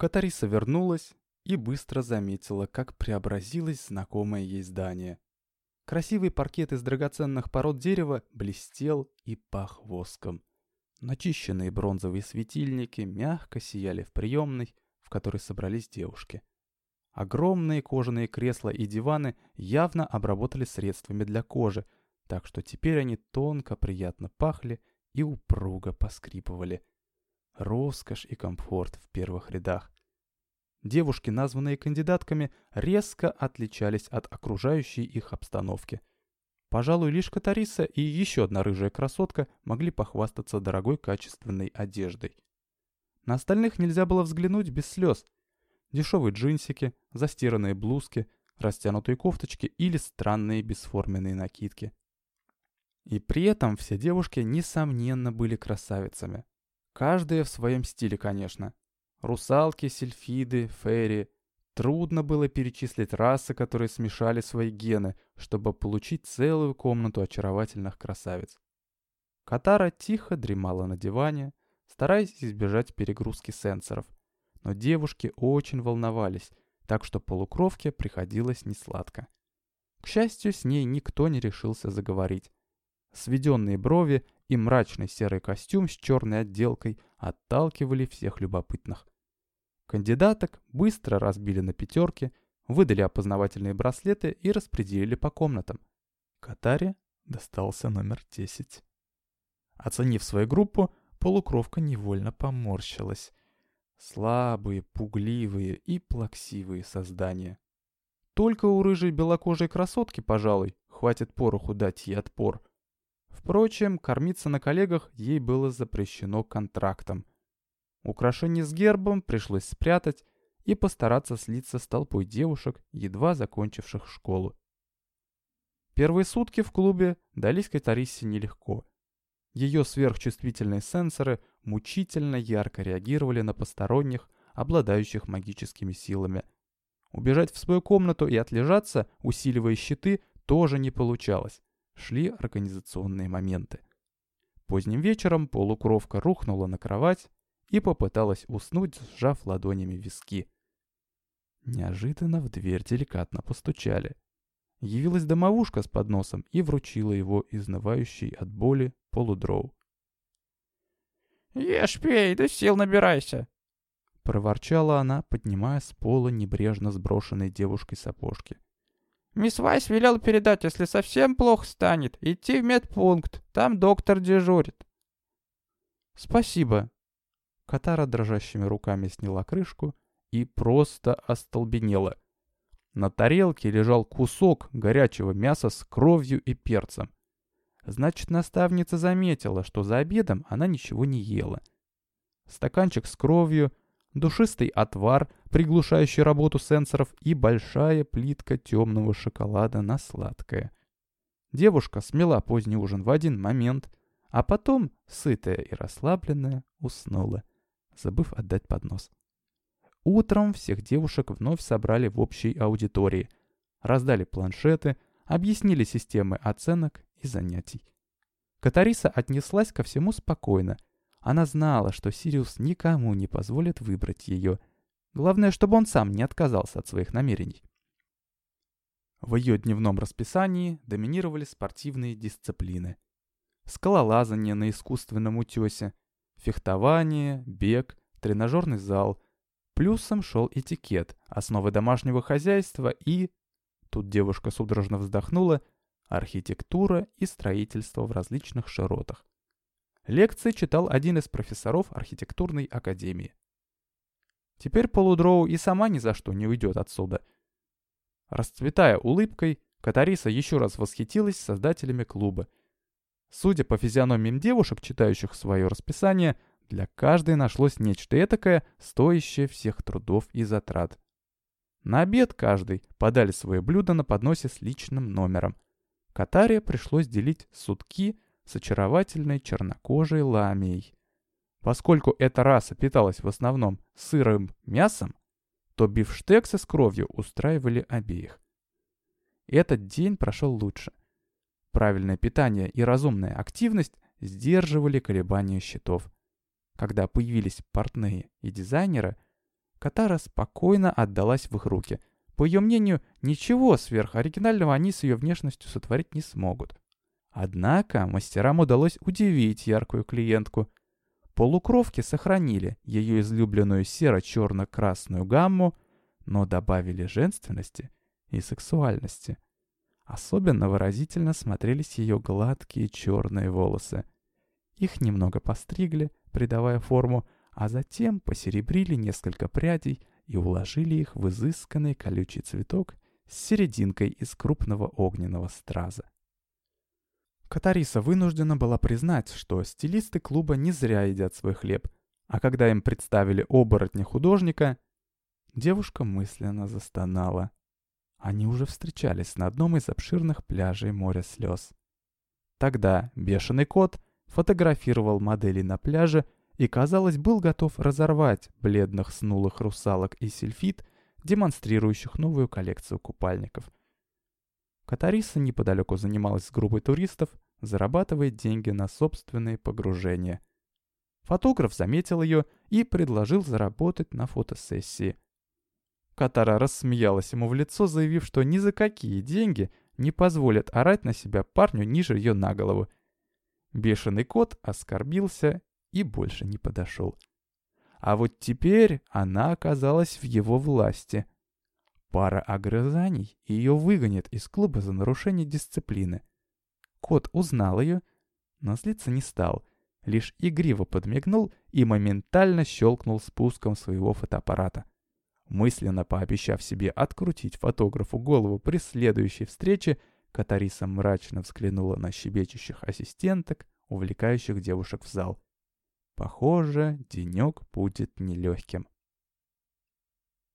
Катариса вернулась и быстро заметила, как преобразилось знакомое ей здание. Красивый паркет из драгоценных пород дерева блестел и пах воском. Начищенные бронзовые светильники мягко сияли в приемной, в которой собрались девушки. Огромные кожаные кресла и диваны явно обработали средствами для кожи, так что теперь они тонко приятно пахли и упруго поскрипывали. Роскошь и комфорт в первых рядах. Девушки, названные кандидатками, резко отличались от окружающей их обстановки. Пожалуй, лишь Катариса и еще одна рыжая красотка могли похвастаться дорогой качественной одеждой. На остальных нельзя было взглянуть без слез. Дешевые джинсики, застиранные блузки, растянутые кофточки или странные бесформенные накидки. И при этом все девушки, несомненно, были красавицами. Каждая в своем стиле, конечно. Русалки, сельфиды, фейри, Трудно было перечислить расы, которые смешали свои гены, чтобы получить целую комнату очаровательных красавиц. Катара тихо дремала на диване, стараясь избежать перегрузки сенсоров. Но девушки очень волновались, так что полукровке приходилось несладко. К счастью, с ней никто не решился заговорить. Сведенные брови и мрачный серый костюм с черной отделкой отталкивали всех любопытных. Кандидаток быстро разбили на пятерки, выдали опознавательные браслеты и распределили по комнатам. Катаре достался номер 10. Оценив свою группу, полукровка невольно поморщилась. Слабые, пугливые и плаксивые создания. Только у рыжей белокожей красотки, пожалуй, хватит пороху дать ей отпор. Впрочем, кормиться на коллегах ей было запрещено контрактом. Украшение с гербом пришлось спрятать и постараться слиться с толпой девушек, едва закончивших школу. Первые сутки в клубе дались Катарисе нелегко. Ее сверхчувствительные сенсоры мучительно ярко реагировали на посторонних, обладающих магическими силами. Убежать в свою комнату и отлежаться, усиливая щиты, тоже не получалось. Шли организационные моменты. Поздним вечером полукровка рухнула на кровать и попыталась уснуть, сжав ладонями виски. Неожиданно в дверь деликатно постучали. Явилась домовушка с подносом и вручила его изнывающей от боли полудроу. «Ешь, пей, да сил набирайся!» Проворчала она, поднимая с пола небрежно сброшенной девушкой сапожки. «Мисс Вайс велела передать, если совсем плохо станет, идти в медпункт, там доктор дежурит». «Спасибо», Катара дрожащими руками сняла крышку и просто остолбенела. На тарелке лежал кусок горячего мяса с кровью и перцем. Значит, наставница заметила, что за обедом она ничего не ела. Стаканчик с кровью, душистый отвар, приглушающий работу сенсоров и большая плитка темного шоколада на сладкое. Девушка смела поздний ужин в один момент, а потом, сытая и расслабленная, уснула забыв отдать поднос. Утром всех девушек вновь собрали в общей аудитории, раздали планшеты, объяснили системы оценок и занятий. Катариса отнеслась ко всему спокойно. Она знала, что Сириус никому не позволит выбрать ее. Главное, чтобы он сам не отказался от своих намерений. В ее дневном расписании доминировали спортивные дисциплины. Скалолазание на искусственном утесе, фехтование, бег, тренажерный зал. Плюсом шел этикет, основы домашнего хозяйства и... Тут девушка судорожно вздохнула. Архитектура и строительство в различных широтах. Лекции читал один из профессоров архитектурной академии. Теперь Полудроу и сама ни за что не уйдет отсюда. Расцветая улыбкой, Катариса еще раз восхитилась создателями клуба – Судя по физиономиям девушек, читающих свое расписание, для каждой нашлось нечто этакое, стоящее всех трудов и затрат. На обед каждый подали свое блюдо на подносе с личным номером. Катаре пришлось делить сутки с очаровательной чернокожей ламией. Поскольку эта раса питалась в основном сырым мясом, то бифштексы с кровью устраивали обеих. Этот день прошел лучше. Правильное питание и разумная активность сдерживали колебания счетов. Когда появились портные и дизайнеры, Катара спокойно отдалась в их руки. По ее мнению, ничего сверхоригинального они с ее внешностью сотворить не смогут. Однако мастерам удалось удивить яркую клиентку. Полукровки сохранили ее излюбленную серо-черно-красную гамму, но добавили женственности и сексуальности. Особенно выразительно смотрелись ее гладкие черные волосы. Их немного постригли, придавая форму, а затем посеребрили несколько прядей и уложили их в изысканный колючий цветок с серединкой из крупного огненного страза. Катариса вынуждена была признать, что стилисты клуба не зря едят свой хлеб, а когда им представили оборотня художника, девушка мысленно застонала. Они уже встречались на одном из обширных пляжей моря слез. Тогда бешеный кот фотографировал модели на пляже и, казалось, был готов разорвать бледных снулых русалок и сельфит, демонстрирующих новую коллекцию купальников — Катариса неподалеку занималась с группой туристов, зарабатывая деньги на собственные погружения. Фотограф заметил ее и предложил заработать на фотосессии. Катара рассмеялась ему в лицо, заявив, что ни за какие деньги не позволит орать на себя парню ниже ее на голову. Бешеный кот оскорбился и больше не подошел. А вот теперь она оказалась в его власти — Пара огрызаний, и ее выгонят из клуба за нарушение дисциплины. Кот узнал ее, но злиться не стал, лишь игриво подмигнул и моментально щелкнул спуском своего фотоаппарата. Мысленно пообещав себе открутить фотографу голову при следующей встрече, Катариса мрачно взглянула на щебечущих ассистенток, увлекающих девушек в зал. Похоже, денек будет нелегким.